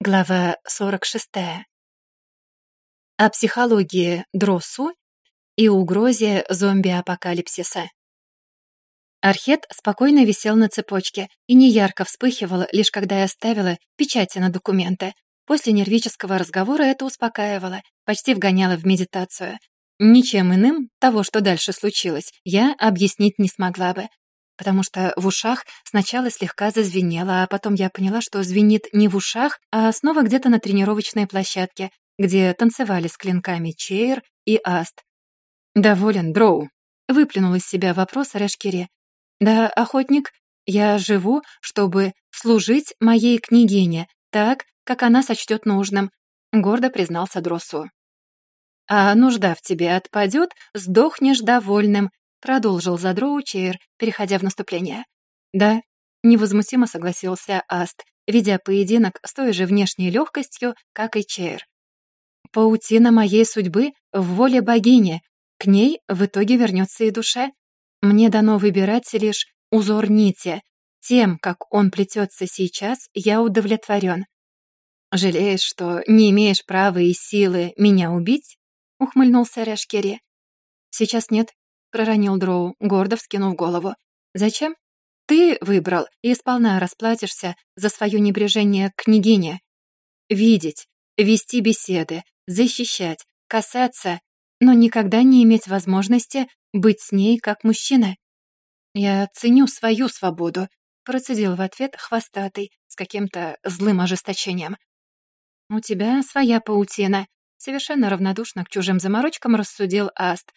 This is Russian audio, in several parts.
Глава 46. О психологии Дросу и угрозе зомби-апокалипсиса. Архет спокойно висел на цепочке и неярко вспыхивал, лишь когда я ставила печати на документы. После нервического разговора это успокаивало, почти вгоняло в медитацию. Ничем иным того, что дальше случилось, я объяснить не смогла бы потому что в ушах сначала слегка зазвенело, а потом я поняла, что звенит не в ушах, а снова где-то на тренировочной площадке, где танцевали с клинками Чейр и Аст. «Доволен, Дроу», — выплюнул из себя вопрос о «Да, охотник, я живу, чтобы служить моей княгине так, как она сочтет нужным», — гордо признался Дросу. «А нужда в тебе отпадет, сдохнешь довольным», Продолжил задроучер, переходя в наступление. «Да», — невозмутимо согласился Аст, ведя поединок с той же внешней легкостью, как и Чейр. «Паутина моей судьбы в воле богини. К ней в итоге вернется и душа. Мне дано выбирать лишь узор нити. Тем, как он плетется сейчас, я удовлетворен. «Жалеешь, что не имеешь права и силы меня убить?» — ухмыльнулся Решкери. «Сейчас нет», — проронил Дроу, гордо вскинув голову. «Зачем? Ты выбрал и сполна расплатишься за свое небрежение к княгине. Видеть, вести беседы, защищать, касаться, но никогда не иметь возможности быть с ней как мужчина. Я ценю свою свободу», — процедил в ответ хвостатый с каким-то злым ожесточением. «У тебя своя паутина», — совершенно равнодушно к чужим заморочкам рассудил Аст,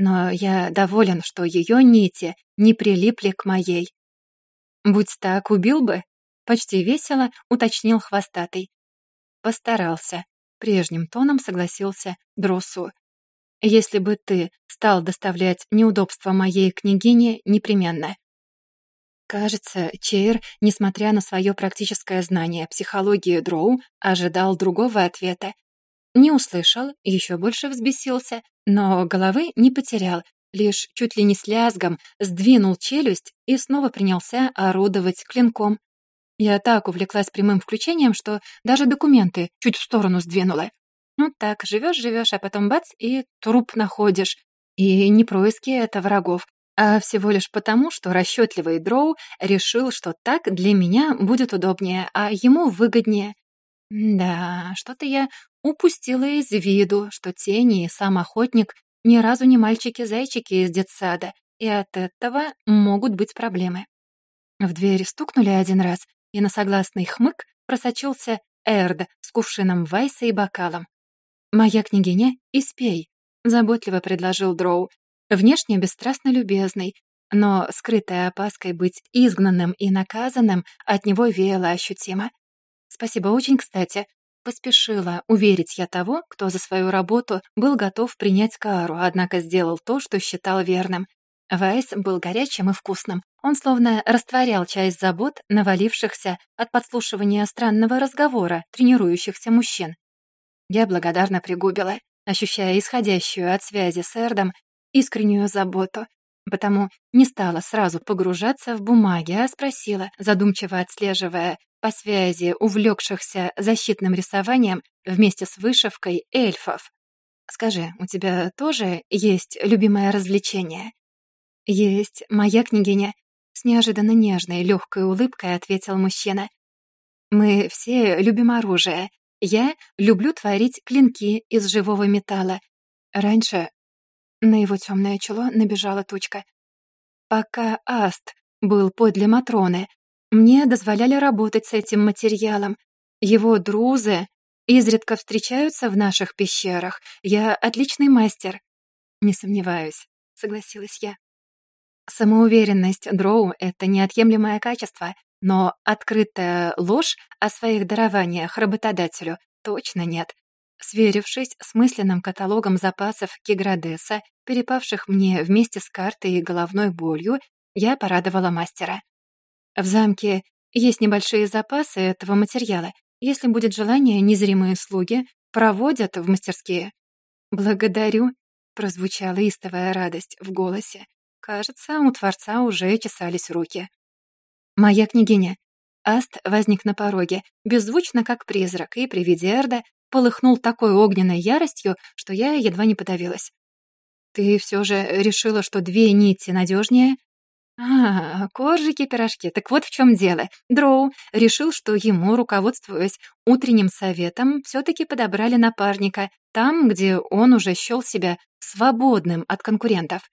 но я доволен, что ее нити не прилипли к моей. «Будь так, убил бы?» — почти весело уточнил хвостатый. «Постарался», — прежним тоном согласился Дросу. «Если бы ты стал доставлять неудобства моей княгине непременно». Кажется, Чейр, несмотря на свое практическое знание психологии Дроу, ожидал другого ответа. Не услышал, еще больше взбесился, но головы не потерял, лишь чуть ли не с лязгом сдвинул челюсть и снова принялся орудовать клинком. Я так увлеклась прямым включением, что даже документы чуть в сторону сдвинула. Ну так, живешь-живешь, а потом бац, и труп находишь. И не происки это врагов, а всего лишь потому, что расчетливый Дроу решил, что так для меня будет удобнее, а ему выгоднее. Да, что-то я Упустила из виду, что тени и сам охотник ни разу не мальчики-зайчики из детсада, и от этого могут быть проблемы. В дверь стукнули один раз, и на согласный хмык просочился Эрд с кувшином вайса и бокалом. «Моя княгиня, испей», — заботливо предложил Дроу. Внешне бесстрастно любезный, но скрытая опаской быть изгнанным и наказанным от него веяло ощутимо. «Спасибо очень кстати. Поспешила уверить я того, кто за свою работу был готов принять кару, однако сделал то, что считал верным. Вайс был горячим и вкусным. Он словно растворял часть забот, навалившихся от подслушивания странного разговора тренирующихся мужчин. Я благодарно пригубила, ощущая исходящую от связи с Эрдом искреннюю заботу, потому не стала сразу погружаться в бумаги, а спросила, задумчиво отслеживая по связи увлекшихся защитным рисованием вместе с вышивкой эльфов. «Скажи, у тебя тоже есть любимое развлечение?» «Есть, моя княгиня», — с неожиданно нежной, легкой улыбкой ответил мужчина. «Мы все любим оружие. Я люблю творить клинки из живого металла. Раньше на его темное чело набежала тучка. Пока Аст был подле Матроны, мне дозволяли работать с этим материалом. Его друзы изредка встречаются в наших пещерах. Я отличный мастер. Не сомневаюсь, согласилась я. Самоуверенность Дроу — это неотъемлемое качество, но открытая ложь о своих дарованиях работодателю точно нет. Сверившись с мысленным каталогом запасов Киградеса, перепавших мне вместе с картой и головной болью, я порадовала мастера. В замке есть небольшие запасы этого материала. Если будет желание, незримые слуги проводят в мастерские. «Благодарю», — прозвучала истовая радость в голосе. Кажется, у Творца уже чесались руки. «Моя княгиня». Аст возник на пороге, беззвучно как призрак, и при виде Эрда полыхнул такой огненной яростью, что я едва не подавилась. «Ты все же решила, что две нити надежнее?» «А, коржики-пирожки, так вот в чем дело. Дроу решил, что ему, руководствуясь утренним советом, все-таки подобрали напарника там, где он уже счел себя свободным от конкурентов.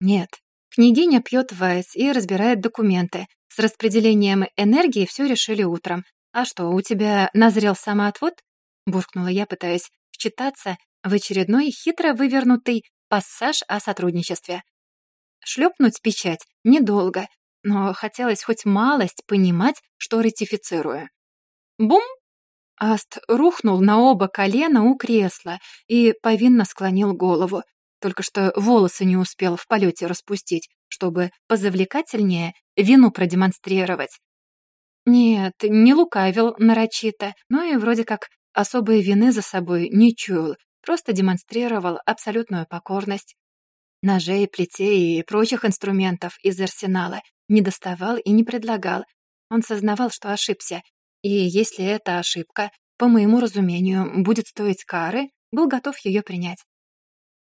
Нет, княгиня пьет вайс и разбирает документы. С распределением энергии все решили утром. А что, у тебя назрел самоотвод? буркнула я, пытаясь вчитаться в очередной хитро вывернутый пассаж о сотрудничестве. Шлепнуть печать недолго, но хотелось хоть малость понимать, что ратифицирую. Бум! Аст рухнул на оба колена у кресла и повинно склонил голову, только что волосы не успел в полете распустить, чтобы позавлекательнее вину продемонстрировать. Нет, не лукавил нарочито, но и вроде как особой вины за собой не чуял, просто демонстрировал абсолютную покорность. Ножей, плетей и прочих инструментов из арсенала не доставал и не предлагал. Он сознавал, что ошибся, и если эта ошибка, по моему разумению, будет стоить кары, был готов ее принять.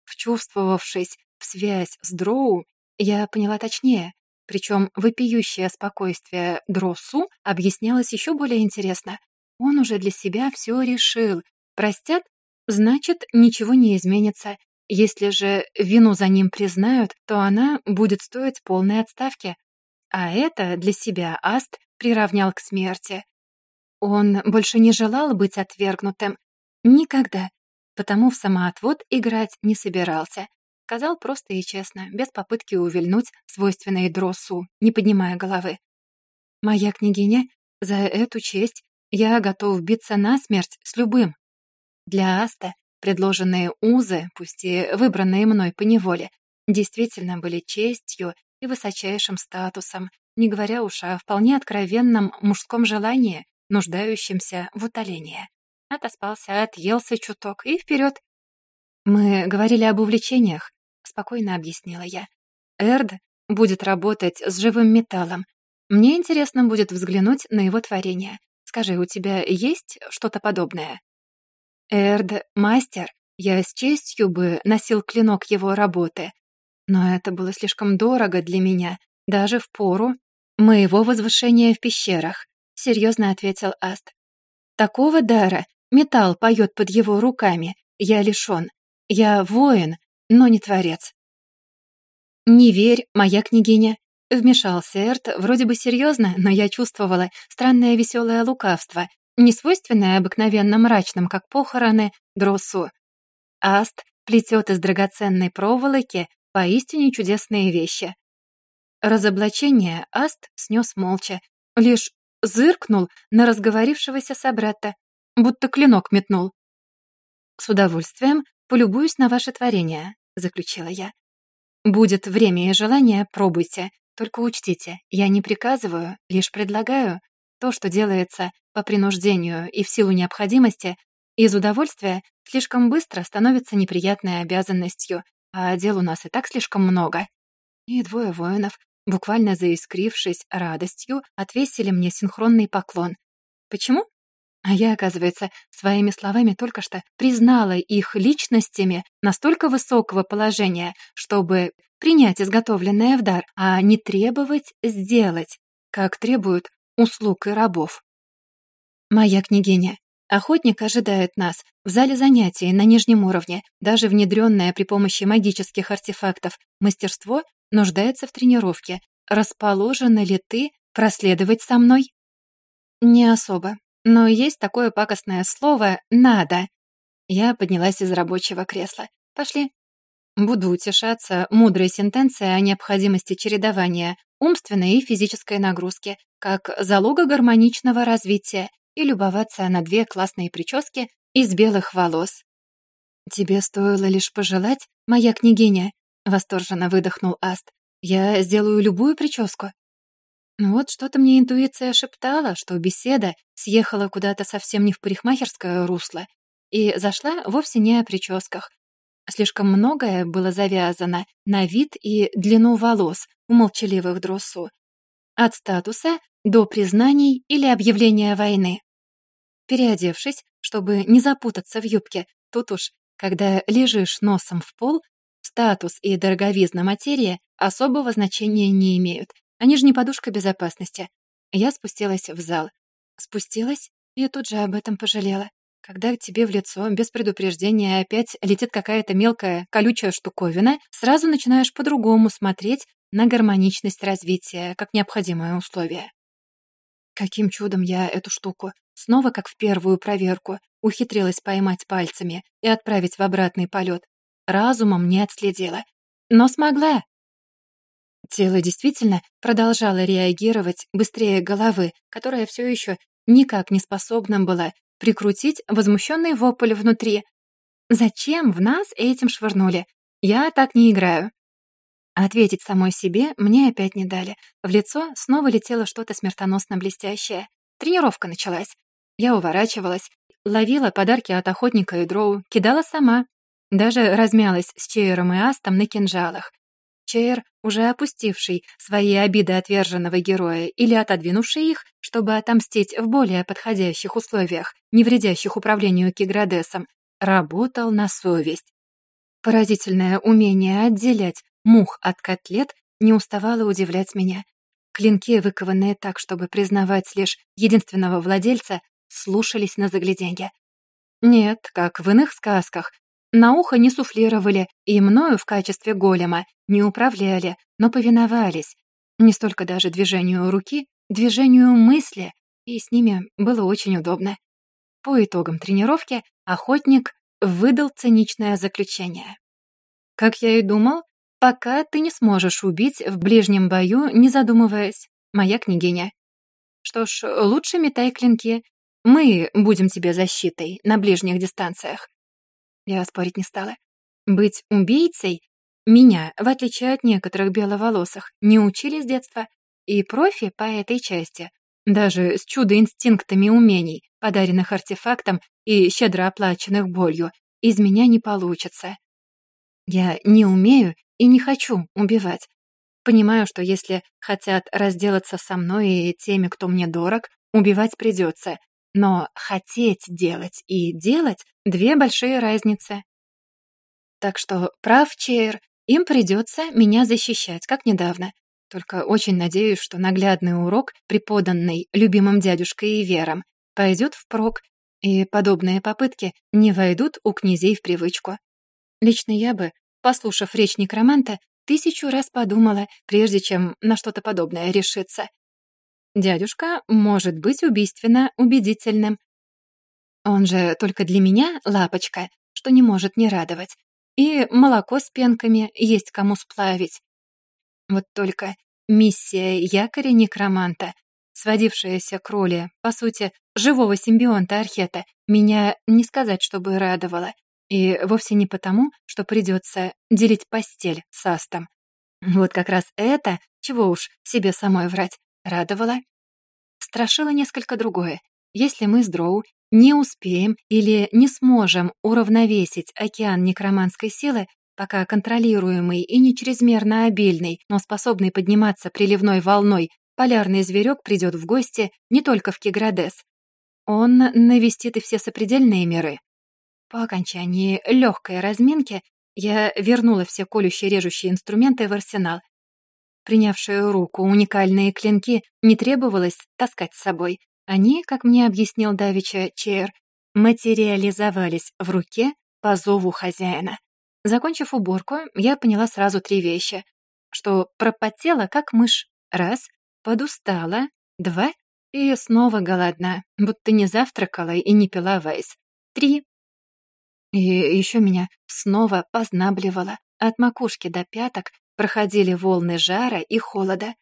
Вчувствовавшись в связь с Дроу, я поняла точнее, причем вопиющее спокойствие Дросу объяснялось еще более интересно. Он уже для себя все решил. Простят, значит, ничего не изменится. Если же вину за ним признают, то она будет стоить полной отставки. А это для себя Аст приравнял к смерти. Он больше не желал быть отвергнутым. Никогда. Потому в самоотвод играть не собирался. Сказал просто и честно, без попытки увильнуть свойственной дроссу, не поднимая головы. «Моя княгиня за эту честь я готов биться насмерть с любым. Для Аста предложенные узы, пусть и выбранные мной по неволе, действительно были честью и высочайшим статусом, не говоря уж о вполне откровенном мужском желании, нуждающемся в утолении. Отоспался, отъелся чуток и вперед. «Мы говорили об увлечениях», — спокойно объяснила я. «Эрд будет работать с живым металлом. Мне интересно будет взглянуть на его творение. Скажи, у тебя есть что-то подобное?» «Эрд — мастер. Я с честью бы носил клинок его работы. Но это было слишком дорого для меня, даже в пору моего возвышения в пещерах», — серьезно ответил Аст. «Такого дара металл поет под его руками. Я лишен. Я воин, но не творец». «Не верь, моя княгиня, Вмешался Эрт, вроде бы серьезно, но я чувствовала странное веселое лукавство, не свойственное обыкновенно мрачным, как похороны, дросу. Аст плетет из драгоценной проволоки поистине чудесные вещи. Разоблачение Аст снес молча, лишь зыркнул на разговорившегося собрата, будто клинок метнул. «С удовольствием полюбуюсь на ваше творение», — заключила я. «Будет время и желание, пробуйте. Только учтите, я не приказываю, лишь предлагаю. То, что делается по принуждению и в силу необходимости, из удовольствия слишком быстро становится неприятной обязанностью, а дел у нас и так слишком много. И двое воинов, буквально заискрившись радостью, отвесили мне синхронный поклон. Почему? А я, оказывается, своими словами только что признала их личностями настолько высокого положения, чтобы принять изготовленное в дар, а не требовать сделать, как требуют услуг и рабов. Моя княгиня, охотник ожидает нас в зале занятий на нижнем уровне, даже внедренное при помощи магических артефактов мастерство нуждается в тренировке. Расположена ли ты проследовать со мной? Не особо, но есть такое пакостное слово «надо». Я поднялась из рабочего кресла. Пошли, Буду утешаться мудрой сентенцией о необходимости чередования умственной и физической нагрузки как залога гармоничного развития и любоваться на две классные прически из белых волос. «Тебе стоило лишь пожелать, моя княгиня», — восторженно выдохнул Аст. «Я сделаю любую прическу». Ну вот что-то мне интуиция шептала, что беседа съехала куда-то совсем не в парикмахерское русло и зашла вовсе не о прическах, Слишком многое было завязано на вид и длину волос у молчаливых Дроссу. От статуса до признаний или объявления войны. Переодевшись, чтобы не запутаться в юбке, тут уж, когда лежишь носом в пол, статус и дороговизна материи особого значения не имеют. Они же не подушка безопасности. Я спустилась в зал. Спустилась и тут же об этом пожалела. Когда к тебе в лицо без предупреждения опять летит какая-то мелкая колючая штуковина, сразу начинаешь по-другому смотреть на гармоничность развития как необходимое условие. Каким чудом я эту штуку снова, как в первую проверку, ухитрилась поймать пальцами и отправить в обратный полет. Разумом не отследила. Но смогла. Тело действительно продолжало реагировать быстрее головы, которая все еще никак не способна была прикрутить возмущенный вопль внутри. «Зачем в нас этим швырнули? Я так не играю». Ответить самой себе мне опять не дали. В лицо снова летело что-то смертоносно блестящее. Тренировка началась. Я уворачивалась, ловила подарки от охотника и дроу, кидала сама. Даже размялась с Чейером и Астом на кинжалах. Чейр, уже опустивший свои обиды отверженного героя или отодвинувший их, чтобы отомстить в более подходящих условиях, не вредящих управлению Киградесом, работал на совесть. Поразительное умение отделять мух от котлет не уставало удивлять меня. Клинки, выкованные так, чтобы признавать лишь единственного владельца, слушались на загляденье. Нет, как в иных сказках, на ухо не суфлировали и мною в качестве голема не управляли, но повиновались. Не столько даже движению руки, движению мысли, и с ними было очень удобно. По итогам тренировки охотник выдал циничное заключение. «Как я и думал, пока ты не сможешь убить в ближнем бою, не задумываясь, моя княгиня. Что ж, лучше метай клинки. Мы будем тебе защитой на ближних дистанциях. Я спорить не стала. Быть убийцей меня, в отличие от некоторых беловолосых, не учили с детства, и профи по этой части, даже с чудо-инстинктами умений, подаренных артефактом и щедро оплаченных болью, из меня не получится. Я не умею и не хочу убивать. Понимаю, что если хотят разделаться со мной и теми, кто мне дорог, убивать придется, но хотеть делать и делать — две большие разницы. Так что прав, Чейр, им придется меня защищать, как недавно. Только очень надеюсь, что наглядный урок, преподанный любимым дядюшкой и вером, пойдет впрок, и подобные попытки не войдут у князей в привычку. Лично я бы, послушав речь некроманта, тысячу раз подумала, прежде чем на что-то подобное решиться. Дядюшка может быть убийственно убедительным. Он же только для меня лапочка, что не может не радовать. И молоко с пенками есть кому сплавить. Вот только миссия якоря некроманта, сводившаяся к роли, по сути, живого симбионта Архета, меня не сказать, чтобы радовала. И вовсе не потому, что придется делить постель с Астом. Вот как раз это, чего уж себе самой врать, радовало, страшило несколько другое. Если мы с Дроу не успеем или не сможем уравновесить океан некроманской силы, пока контролируемый и не чрезмерно обильный, но способный подниматься приливной волной, полярный зверек придет в гости не только в Киградес. Он навестит и все сопредельные миры. По окончании легкой разминки я вернула все колющие режущие инструменты в арсенал принявшую руку, уникальные клинки не требовалось таскать с собой. Они, как мне объяснил Давича Чейр, материализовались в руке по зову хозяина. Закончив уборку, я поняла сразу три вещи. Что пропотела, как мышь. Раз. Подустала. Два. И снова голодна, будто не завтракала и не пила вайс. Три. И еще меня снова познабливало от макушки до пяток проходили волны жара и холода.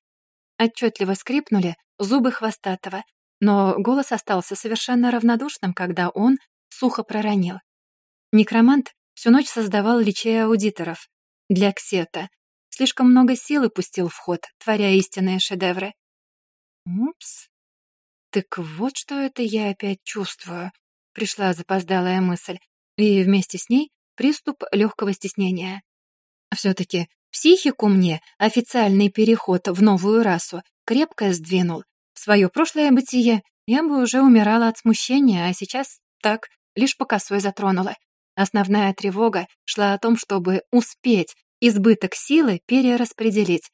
Отчетливо скрипнули зубы хвостатого, но голос остался совершенно равнодушным, когда он сухо проронил. Некромант всю ночь создавал личей аудиторов для ксета. Слишком много силы пустил в ход, творя истинные шедевры. Упс. Так вот что это я опять чувствую. Пришла запоздалая мысль, и вместе с ней приступ легкого стеснения. Все-таки Психику мне официальный переход в новую расу крепко сдвинул. В свое прошлое бытие я бы уже умирала от смущения, а сейчас так, лишь по косой затронула. Основная тревога шла о том, чтобы успеть избыток силы перераспределить.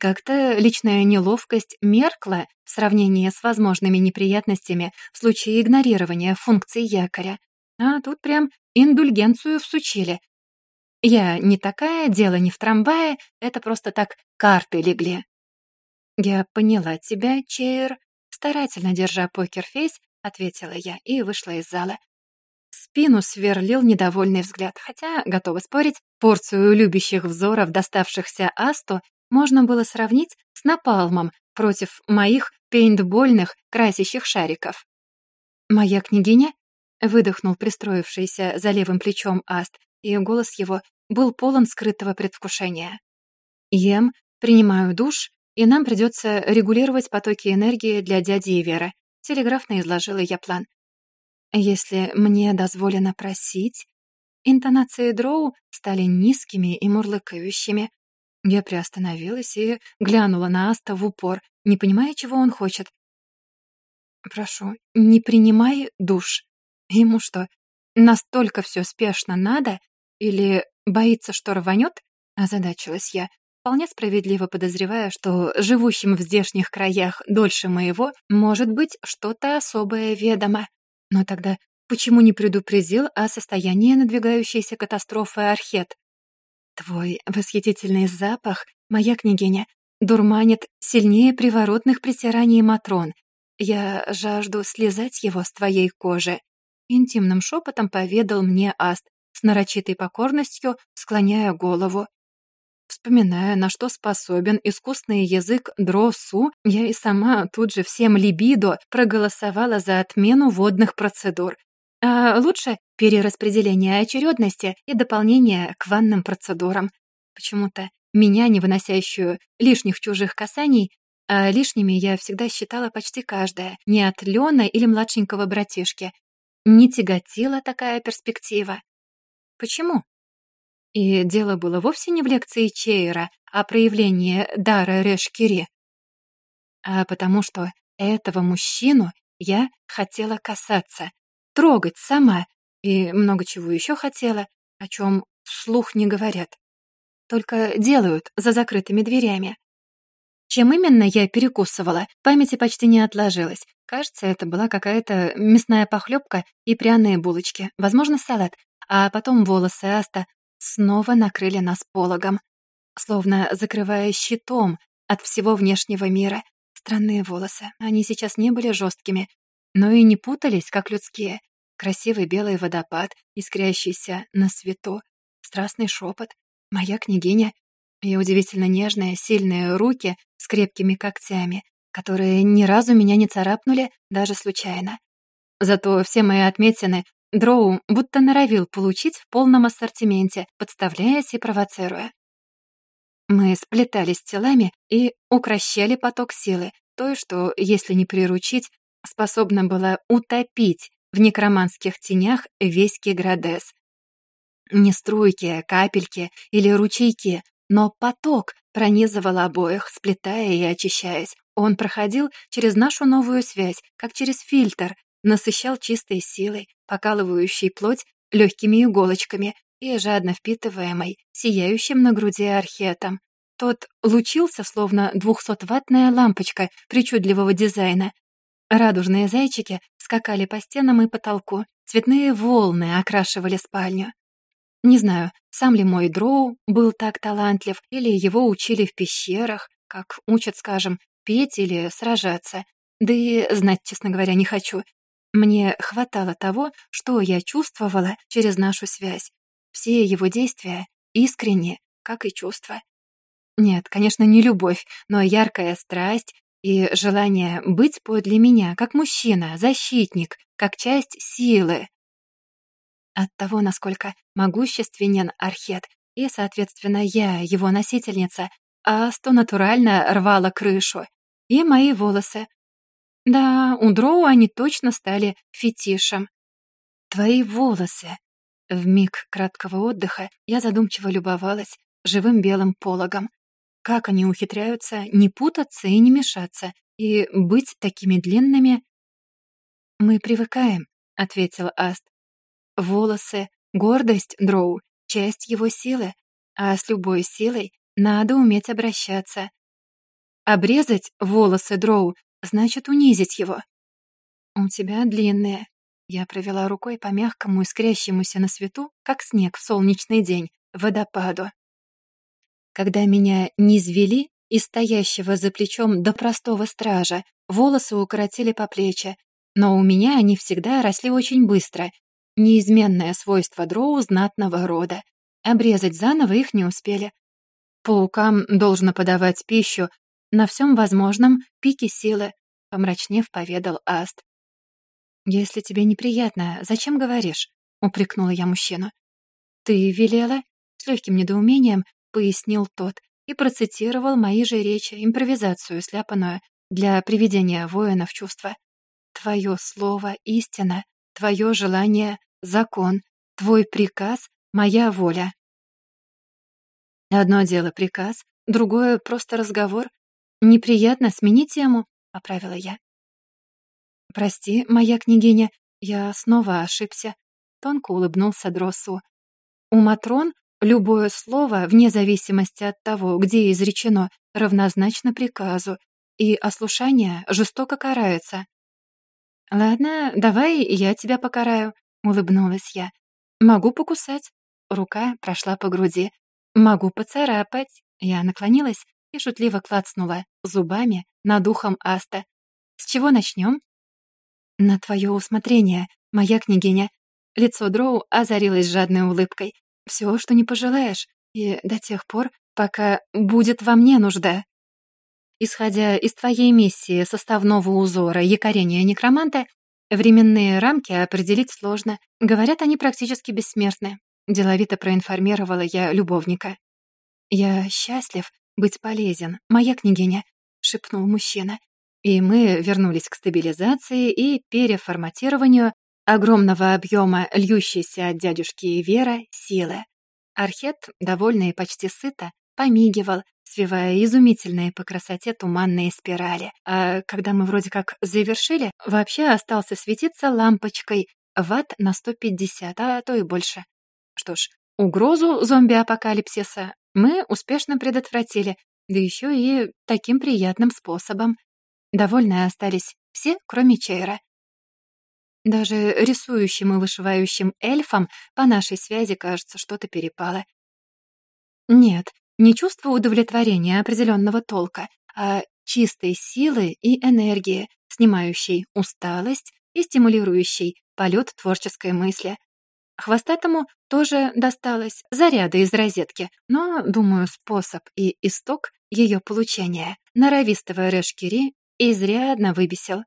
Как-то личная неловкость меркла в сравнении с возможными неприятностями в случае игнорирования функций якоря. А тут прям индульгенцию всучили, я не такая, дело не в трамвае, это просто так карты легли. Я поняла тебя, Чейр. Старательно держа покерфейс, ответила я и вышла из зала. Спину сверлил недовольный взгляд, хотя, готова спорить, порцию любящих взоров, доставшихся Асту, можно было сравнить с напалмом против моих пейнтбольных красящих шариков. «Моя княгиня?» — выдохнул пристроившийся за левым плечом Аст, и голос его был полон скрытого предвкушения. Ем, принимаю душ, и нам придется регулировать потоки энергии для дяди и Веры. Телеграфно изложила я план. Если мне дозволено просить... Интонации Дроу стали низкими и мурлыкающими. Я приостановилась и глянула на Аста в упор, не понимая, чего он хочет. «Прошу, не принимай душ. Ему что, настолько все спешно надо? Или Боится, что рванет? Озадачилась я, вполне справедливо подозревая, что живущим в здешних краях дольше моего может быть что-то особое ведомо. Но тогда почему не предупредил о состоянии надвигающейся катастрофы Архет? Твой восхитительный запах, моя княгиня, дурманит сильнее приворотных притираний Матрон. Я жажду слезать его с твоей кожи. Интимным шепотом поведал мне Аст, с нарочитой покорностью, склоняя голову. Вспоминая, на что способен искусный язык дросу, я и сама тут же всем либидо проголосовала за отмену водных процедур. А лучше перераспределение очередности и дополнение к ванным процедурам. Почему-то меня, не выносящую лишних чужих касаний, а лишними я всегда считала почти каждая, не от Лёна или младшенького братишки. Не тяготила такая перспектива. Почему? И дело было вовсе не в лекции Чейра о а проявлении дара Решкири, а потому что этого мужчину я хотела касаться, трогать сама и много чего еще хотела, о чем вслух не говорят. Только делают за закрытыми дверями. Чем именно я перекусывала, памяти почти не отложилось. Кажется, это была какая-то мясная похлебка и пряные булочки, возможно, салат, а потом волосы Аста снова накрыли нас пологом, словно закрывая щитом от всего внешнего мира. Странные волосы, они сейчас не были жесткими, но и не путались, как людские. Красивый белый водопад, искрящийся на свету, страстный шепот, моя княгиня и удивительно нежные, сильные руки с крепкими когтями, которые ни разу меня не царапнули даже случайно. Зато все мои отметины Дроу будто норовил получить в полном ассортименте, подставляясь и провоцируя. Мы сплетались телами и укращали поток силы, той, что, если не приручить, способна была утопить в некроманских тенях весь Кеградес. Не струйки, а капельки или ручейки, но поток пронизывал обоих, сплетая и очищаясь. Он проходил через нашу новую связь, как через фильтр, насыщал чистой силой, покалывающей плоть легкими иголочками и жадно впитываемой, сияющим на груди архетом. Тот лучился, словно двухсотватная лампочка причудливого дизайна. Радужные зайчики скакали по стенам и потолку, цветные волны окрашивали спальню. Не знаю, сам ли мой дроу был так талантлив, или его учили в пещерах, как учат, скажем, петь или сражаться. Да и знать, честно говоря, не хочу. Мне хватало того, что я чувствовала через нашу связь. Все его действия искренне, как и чувства. Нет, конечно, не любовь, но яркая страсть и желание быть подле меня, как мужчина, защитник, как часть силы. От того, насколько могущественен Архет, и, соответственно, я, его носительница, Асту натурально рвала крышу. И мои волосы, да, у Дроу они точно стали фетишем. Твои волосы. В миг краткого отдыха я задумчиво любовалась живым белым пологом. Как они ухитряются не путаться и не мешаться, и быть такими длинными? «Мы привыкаем», — ответил Аст. «Волосы — гордость Дроу, часть его силы, а с любой силой надо уметь обращаться. Обрезать волосы Дроу значит унизить его. «У тебя длинные». Я провела рукой по мягкому, искрящемуся на свету, как снег в солнечный день, водопаду. Когда меня низвели из стоящего за плечом до простого стража, волосы укоротили по плечи, но у меня они всегда росли очень быстро. Неизменное свойство дроу знатного рода. Обрезать заново их не успели. Паукам должно подавать пищу на всем возможном пике силы», — помрачнев поведал Аст. «Если тебе неприятно, зачем говоришь?» — упрекнула я мужчину. «Ты велела?» — с легким недоумением пояснил тот и процитировал мои же речи, импровизацию, сляпанную для приведения воина в чувство. «Твое слово — истина, твое желание — закон, твой приказ — моя воля». Одно дело приказ, другое — просто разговор, «Неприятно, смени тему», — поправила я. «Прости, моя княгиня, я снова ошибся», — тонко улыбнулся Дроссу. «У Матрон любое слово, вне зависимости от того, где изречено, равнозначно приказу, и ослушание жестоко карается». «Ладно, давай я тебя покараю», — улыбнулась я. «Могу покусать». Рука прошла по груди. «Могу поцарапать». Я наклонилась и шутливо клацнула зубами над ухом Аста. «С чего начнем?» «На твое усмотрение, моя княгиня». Лицо Дроу озарилось жадной улыбкой. «Все, что не пожелаешь, и до тех пор, пока будет во мне нужда». Исходя из твоей миссии составного узора якорения некроманта, временные рамки определить сложно. Говорят, они практически бессмертны. Деловито проинформировала я любовника. «Я счастлив, быть полезен, моя княгиня», — шепнул мужчина. И мы вернулись к стабилизации и переформатированию огромного объема льющейся от дядюшки Вера силы. Архет, довольный и почти сыто, помигивал, свивая изумительные по красоте туманные спирали. А когда мы вроде как завершили, вообще остался светиться лампочкой ватт на 150, а то и больше. Что ж, угрозу зомби-апокалипсиса мы успешно предотвратили, да еще и таким приятным способом. Довольны остались все, кроме Чейра. Даже рисующим и вышивающим эльфам по нашей связи, кажется, что-то перепало. Нет, не чувство удовлетворения определенного толка, а чистой силы и энергии, снимающей усталость и стимулирующей полет творческой мысли. Хвостатому тоже досталось заряда из розетки, но, думаю, способ и исток ее получения норовистого Решкири изрядно выбесил.